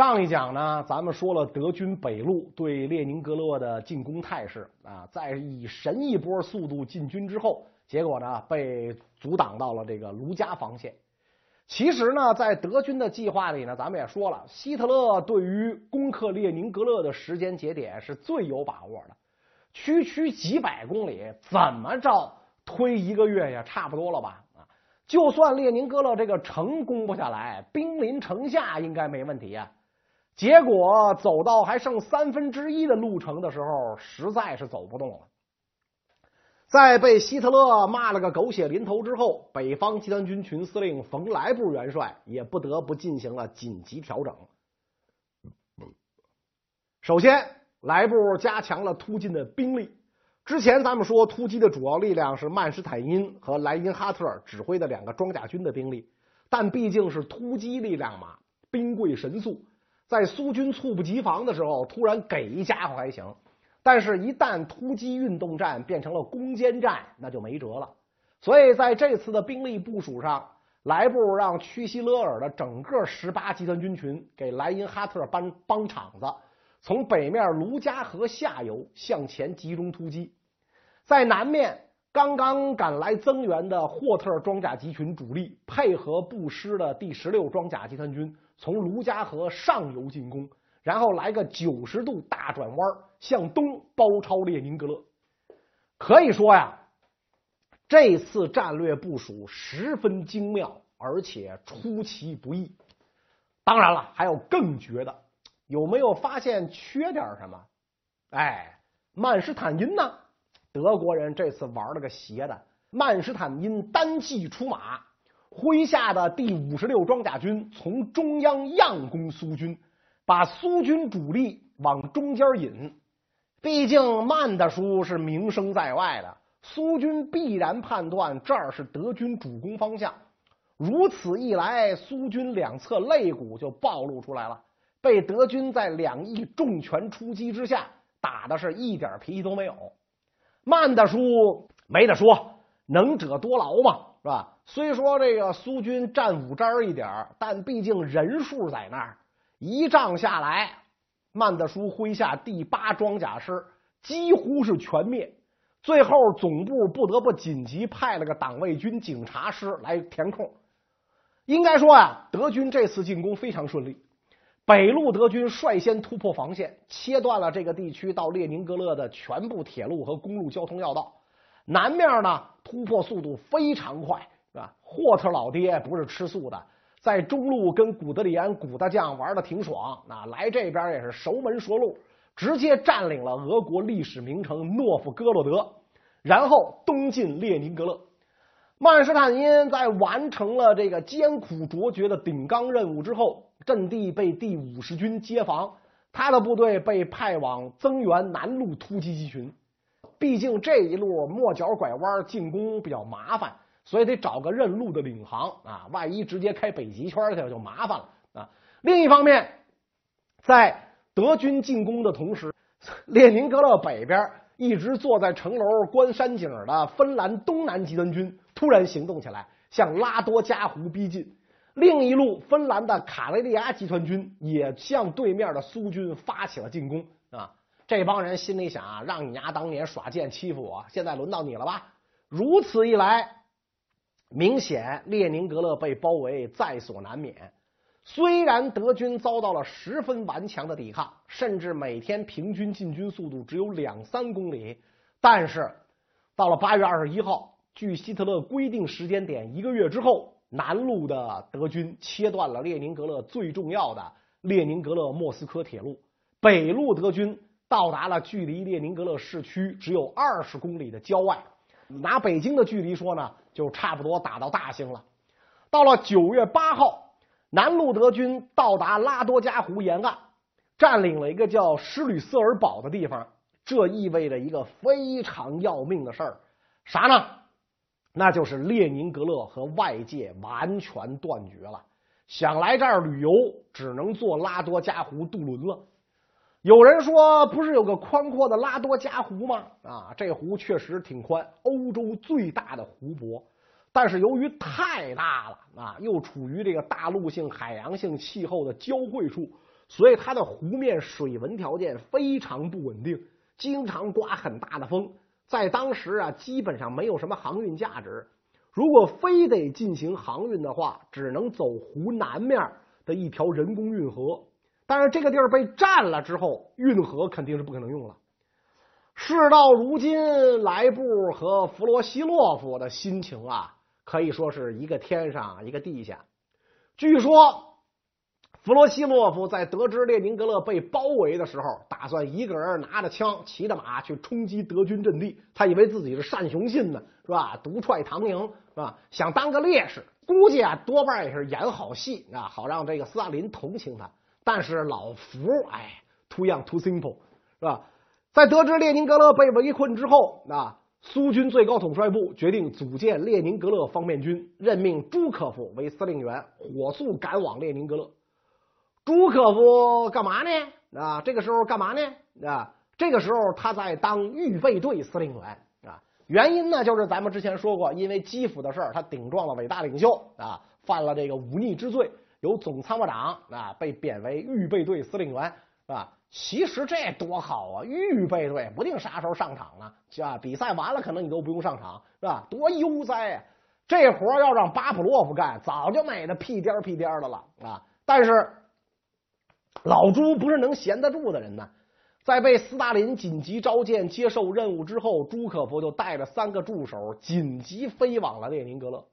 上一讲呢，咱们说了德军北路对列宁格勒的进攻态势啊，在以神一波速度进军之后，结果呢被阻挡到了这个卢加防线。其实呢，在德军的计划里呢，咱们也说了，希特勒对于攻克列宁格勒的时间节点是最有把握的。区区几百公里，怎么着推一个月也差不多了吧？啊，就算列宁格勒这个城攻不下来，兵临城下应该没问题啊。结果走到还剩三分之一的路程的时候，实在是走不动了。在被希特勒骂了个狗血淋头之后，北方集团军群司令冯莱布元帅也不得不进行了紧急调整。首先，莱布加强了突进的兵力。之前咱们说，突击的主要力量是曼施坦因和莱因哈特指挥的两个装甲军的兵力，但毕竟是突击力量嘛，兵贵神速，在苏军猝不及防的时候，突然给一家伙还行。但是，一旦突击运动战变成了攻坚战，那就没辙了。所以，在这次的兵力部署上，莱布让屈西勒尔的整个十八集团军群给莱因哈特帮帮场子，从北面卢加河下游向前集中突击。在南面，刚刚赶来增援的霍特装甲集群主力配合布施的第十六装甲集团军，从卢加河上游进攻。然后来个九十度大转弯，向东包抄列宁格勒。可以说呀，这次战略部署十分精妙，而且出其不意。当然了，还有更绝的。有没有发现缺点什么？哎，曼施坦因呢？德国人这次玩了个邪的。曼施坦因单骑出马，麾下的第五十六装甲军从中央佯攻苏军。把苏军主力往中间引，毕竟曼大叔是名声在外的，苏军必然判断这儿是德军主攻方向。如此一来，苏军两侧肋骨就暴露出来了，被德军在两翼重拳出击之下打的是一点脾气都没有。曼大叔没得说，能者多劳嘛，是吧？虽说这个苏军战五渣一点但毕竟人数在那儿。一仗下来，曼德叔麾下第八装甲师几乎是全灭。最后总部不得不紧急派了个党卫军警察师来填空。应该说呀，德军这次进攻非常顺利。北路德军率先突破防线，切断了这个地区到列宁格勒的全部铁路和公路交通要道。南面呢，突破速度非常快，是吧？霍特老爹不是吃素的。在中路跟古德里安古大将玩的挺爽，那来这边也是熟门熟路，直接占领了俄国历史名城诺夫哥罗德，然后东进列宁格勒。曼施坦因在完成了这个艰苦卓绝的顶缸任务之后，阵地被第五十军接防，他的部队被派往增援南路突击集群。毕竟这一路莫角拐弯进攻比较麻烦。所以得找个认路的领航啊，万一直接开北极圈去了就麻烦了啊。另一方面，在德军进攻的同时，列宁格勒北边一直坐在城楼观山景的芬兰东南集团军突然行动起来，向拉多加湖逼近。另一路，芬兰的卡雷利亚集团军也向对面的苏军发起了进攻啊。这帮人心里想啊，让你丫当年耍剑欺负我，现在轮到你了吧？如此一来。明显，列宁格勒被包围在所难免。虽然德军遭到了十分顽强的抵抗，甚至每天平均进军速度只有两三公里，但是到了八月二十一号，距希特勒规定时间点一个月之后，南路的德军切断了列宁格勒最重要的列宁格勒莫斯科铁路，北路德军到达了距离列宁格勒市区只有二十公里的郊外。拿北京的距离说呢？就差不多打到大兴了。到了九月八号，南路德军到达拉多加湖沿岸，占领了一个叫施吕瑟尔堡的地方。这意味着一个非常要命的事儿，啥呢？那就是列宁格勒和外界完全断绝了。想来这儿旅游，只能坐拉多加湖渡轮了。有人说，不是有个宽阔的拉多加湖吗？啊，这湖确实挺宽，欧洲最大的湖泊。但是由于太大了啊，又处于这个大陆性、海洋性气候的交汇处，所以它的湖面水文条件非常不稳定，经常刮很大的风。在当时啊，基本上没有什么航运价值。如果非得进行航运的话，只能走湖南面的一条人工运河。但是这个地儿被占了之后，运河肯定是不可能用了。事到如今，莱布和弗罗西洛夫的心情啊。可以说是一个天上一个地下。据说弗罗西洛夫在得知列宁格勒被包围的时候，打算一个人拿着枪、骑着马去冲击德军阵地。他以为自己是单雄信呢，是吧？独踹唐营，是吧？想当个烈士。估计啊，多半也是演好戏啊，好让这个斯大林同情他。但是老福，哎，too young too simple，是吧？在得知列宁格勒被围困之后啊。苏军最高统帅部决定组建列宁格勒方面军，任命朱可夫为司令员，火速赶往列宁格勒。朱可夫干嘛呢？啊，这个时候干嘛呢？啊，这个时候他在当预备队司令员啊。原因呢，就是咱们之前说过，因为基辅的事儿，他顶撞了伟大领袖啊，犯了这个忤逆之罪，由总参谋长啊被贬为预备队司令员，是吧？其实这多好啊！预备队不定啥时候上场呢，是吧？比赛完了可能你都不用上场，是吧？多悠哉啊！这活要让巴甫洛夫干，早就美的屁颠屁颠的了啊！但是老朱不是能闲得住的人呢，在被斯大林紧急召见接受任务之后，朱可夫就带着三个助手紧急飞往了列宁格勒。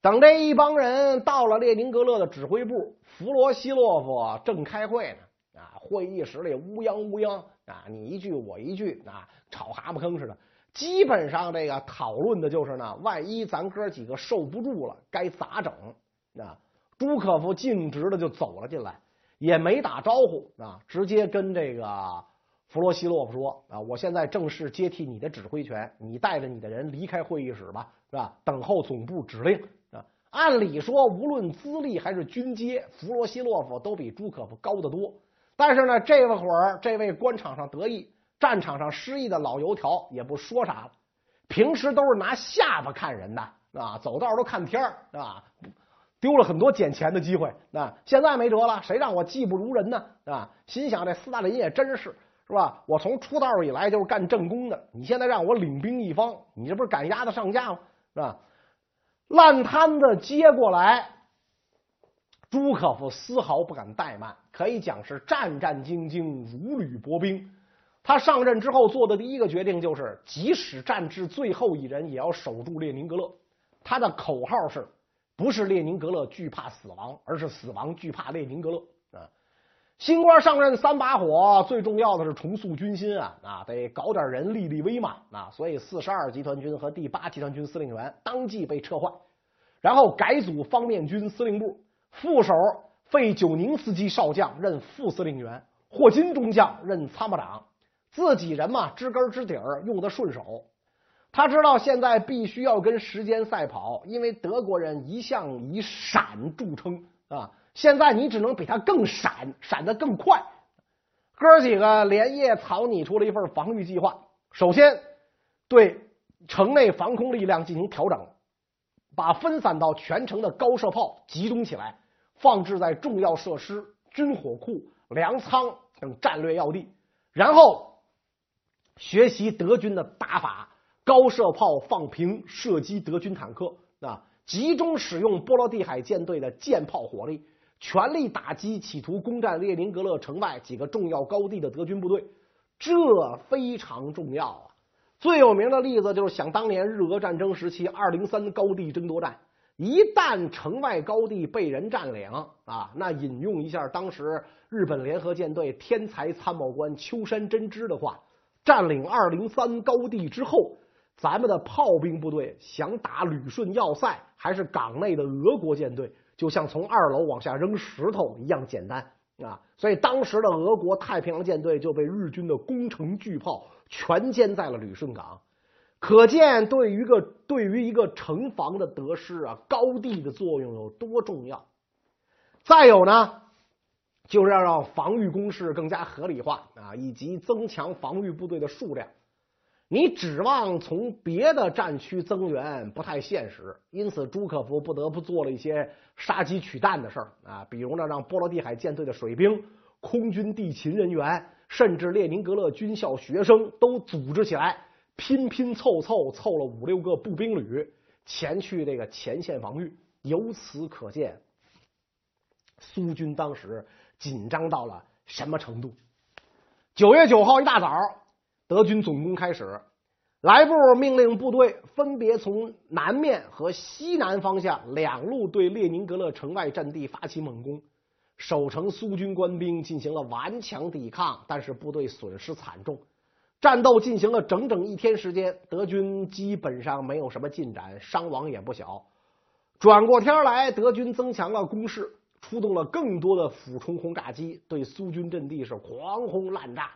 等这一帮人到了列宁格勒的指挥部，弗罗西洛夫正开会呢。啊，会议室里乌泱乌泱啊，你一句我一句啊，吵蛤蟆坑似的。基本上这个讨论的就是呢，万一咱哥几个受不住了，该咋整？啊，朱可夫径直的就走了进来，也没打招呼啊，直接跟这个弗罗西洛夫说啊，我现在正式接替你的指挥权，你带着你的人离开会议室吧，是吧？等候总部指令啊。按理说，无论资历还是军阶，弗罗西洛夫都比朱可夫高得多。但是呢，这会儿这位官场上得意、战场上失意的老油条也不说啥了。平时都是拿下巴看人的啊，走道都看天儿啊，丢了很多捡钱的机会啊。现在没辙了，谁让我技不如人呢？啊，心想这斯大林也真是是吧？我从出道以来就是干正宫的，你现在让我领兵一方，你这不是赶鸭子上架吗？是吧？烂摊子接过来。朱可夫丝毫不敢怠慢，可以讲是战战兢兢、如履薄冰。他上任之后做的第一个决定就是，即使战至最后一人，也要守住列宁格勒。他的口号是：不是列宁格勒惧怕死亡，而是死亡惧怕列宁格勒。啊，新官上任三把火，最重要的是重塑军心啊啊，得搞点人立立威嘛啊。所以四十二集团军和第八集团军司令员当即被撤换，然后改组方面军司令部。副手费久宁斯基少将任副司令员，霍金中将任参谋长。自己人嘛，知根知底儿，用的顺手。他知道现在必须要跟时间赛跑，因为德国人一向以闪著称啊。现在你只能比他更闪，闪得更快。哥几个连夜草拟出了一份防御计划。首先，对城内防空力量进行调整，把分散到全城的高射炮集中起来。放置在重要设施、军火库、粮仓等战略要地，然后学习德军的打法，高射炮放平，射击德军坦克啊！集中使用波罗的海舰队的舰炮火力，全力打击企图攻占列宁格勒城外几个重要高地的德军部队，这非常重要啊！最有名的例子就是想当年日俄战争时期二零三高地争夺战。一旦城外高地被人占领啊，那引用一下当时日本联合舰队天才参谋官秋山真之的话：占领二零三高地之后，咱们的炮兵部队想打旅顺要塞，还是港内的俄国舰队，就像从二楼往下扔石头一样简单啊！所以当时的俄国太平洋舰队就被日军的攻城巨炮全歼在了旅顺港。可见，对于一个对于一个城防的得失啊，高地的作用有多重要。再有呢，就是要让防御工事更加合理化啊，以及增强防御部队的数量。你指望从别的战区增援不太现实，因此朱可夫不得不做了一些杀鸡取蛋的事儿啊，比如呢，让波罗的海舰队的水兵、空军地勤人员，甚至列宁格勒军校学生都组织起来，拼拼凑凑凑了五六个步兵旅前去这个前线防御。由此可见，苏军当时紧张到了什么程度？九月九号一大早。德军总攻开始，莱布命令部队分别从南面和西南方向两路对列宁格勒城外阵地发起猛攻。守城苏军官兵进行了顽强抵抗，但是部队损失惨重。战斗进行了整整一天时间，德军基本上没有什么进展，伤亡也不小。转过天来，德军增强了攻势，出动了更多的俯冲轰炸机，对苏军阵地是狂轰滥炸。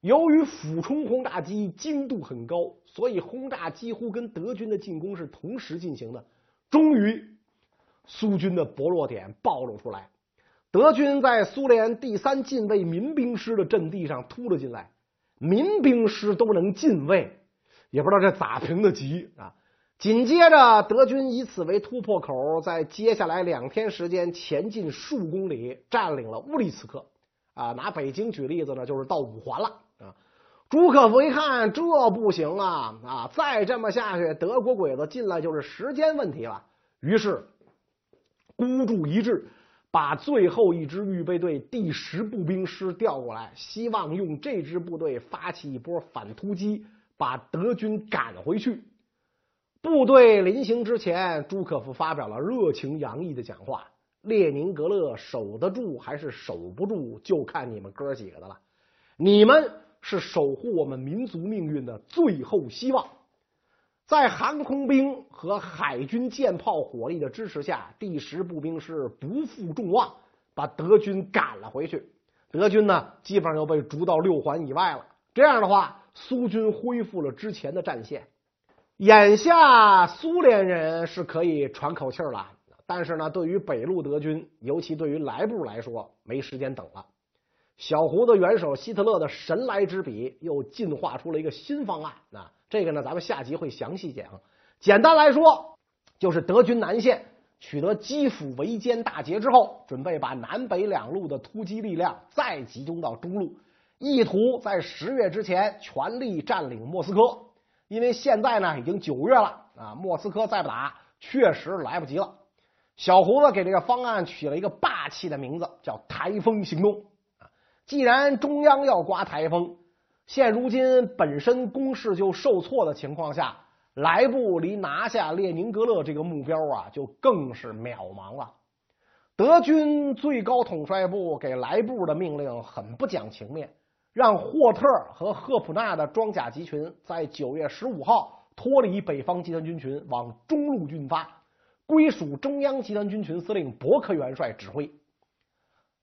由于俯冲轰炸机精度很高，所以轰炸几乎跟德军的进攻是同时进行的。终于，苏军的薄弱点暴露出来。德军在苏联第三近卫民兵师的阵地上突了进来，民兵师都能进卫，也不知道这咋评的级啊！紧接着，德军以此为突破口，在接下来两天时间前进数公里，占领了乌里茨克。啊，拿北京举例子呢，就是到五环了。朱可夫一看，这不行啊！啊，再这么下去，德国鬼子进来就是时间问题了。于是孤注一掷，把最后一支预备队第十步兵师调过来，希望用这支部队发起一波反突击，把德军赶回去。部队临行之前，朱可夫发表了热情洋溢的讲话：“列宁格勒守得住还是守不住，就看你们哥几个的了。你们。”是守护我们民族命运的最后希望。在航空兵和海军舰炮火力的支持下，第十步兵师不负众望，把德军赶了回去。德军呢，基本上又被逐到六环以外了。这样的话，苏军恢复了之前的战线。眼下，苏联人是可以喘口气了。但是呢，对于北路德军，尤其对于莱布来说，没时间等了。小胡子元首希特勒的神来之笔又进化出了一个新方案啊！这个呢，咱们下集会详细讲。简单来说，就是德军南线取得基辅围歼大捷之后，准备把南北两路的突击力量再集中到中路，意图在十月之前全力占领莫斯科。因为现在呢已经九月了啊，莫斯科再不打，确实来不及了。小胡子给这个方案取了一个霸气的名字，叫“台风行动”。既然中央要刮台风，现如今本身攻势就受挫的情况下，莱布离拿下列宁格勒这个目标啊，就更是渺茫了。德军最高统帅部给莱布的命令很不讲情面，让霍特和赫普纳的装甲集群在九月十五号脱离北方集团军群，往中路进发，归属中央集团军群司令伯克元帅指挥。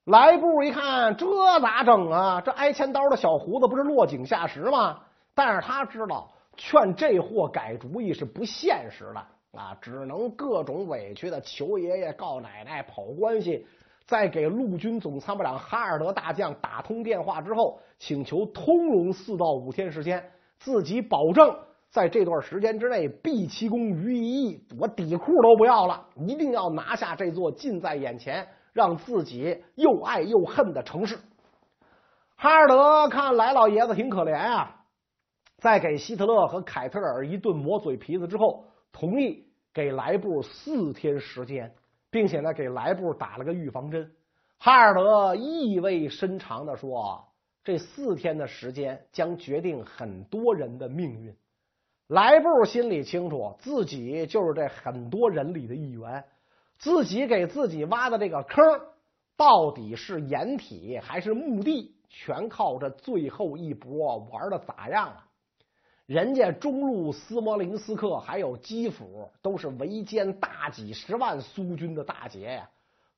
莱布一看，这咋整啊？这挨千刀的小胡子不是落井下石吗？但是他知道劝这货改主意是不现实的啊，只能各种委屈的求爷爷告奶奶跑关系，在给陆军总参谋长哈尔德大将打通电话之后，请求通融四到五天时间，自己保证在这段时间之内毕其功于一役，我底裤都不要了，一定要拿下这座近在眼前。让自己又爱又恨的城市。哈尔德看莱老爷子挺可怜啊，在给希特勒和凯特尔一顿磨嘴皮子之后，同意给莱布四天时间，并且呢给莱布打了个预防针。哈尔德意味深长的说：“这四天的时间将决定很多人的命运。”莱布心里清楚，自己就是这很多人里的一员。自己给自己挖的这个坑，到底是掩体还是墓地，全靠这最后一波玩的咋样了。人家中路斯摩林斯克还有基辅都是围歼大几十万苏军的大捷呀，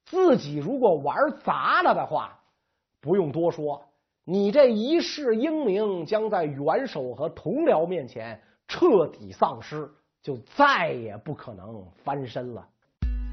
自己如果玩砸了的话，不用多说，你这一世英名将在元首和同僚面前彻底丧失，就再也不可能翻身了。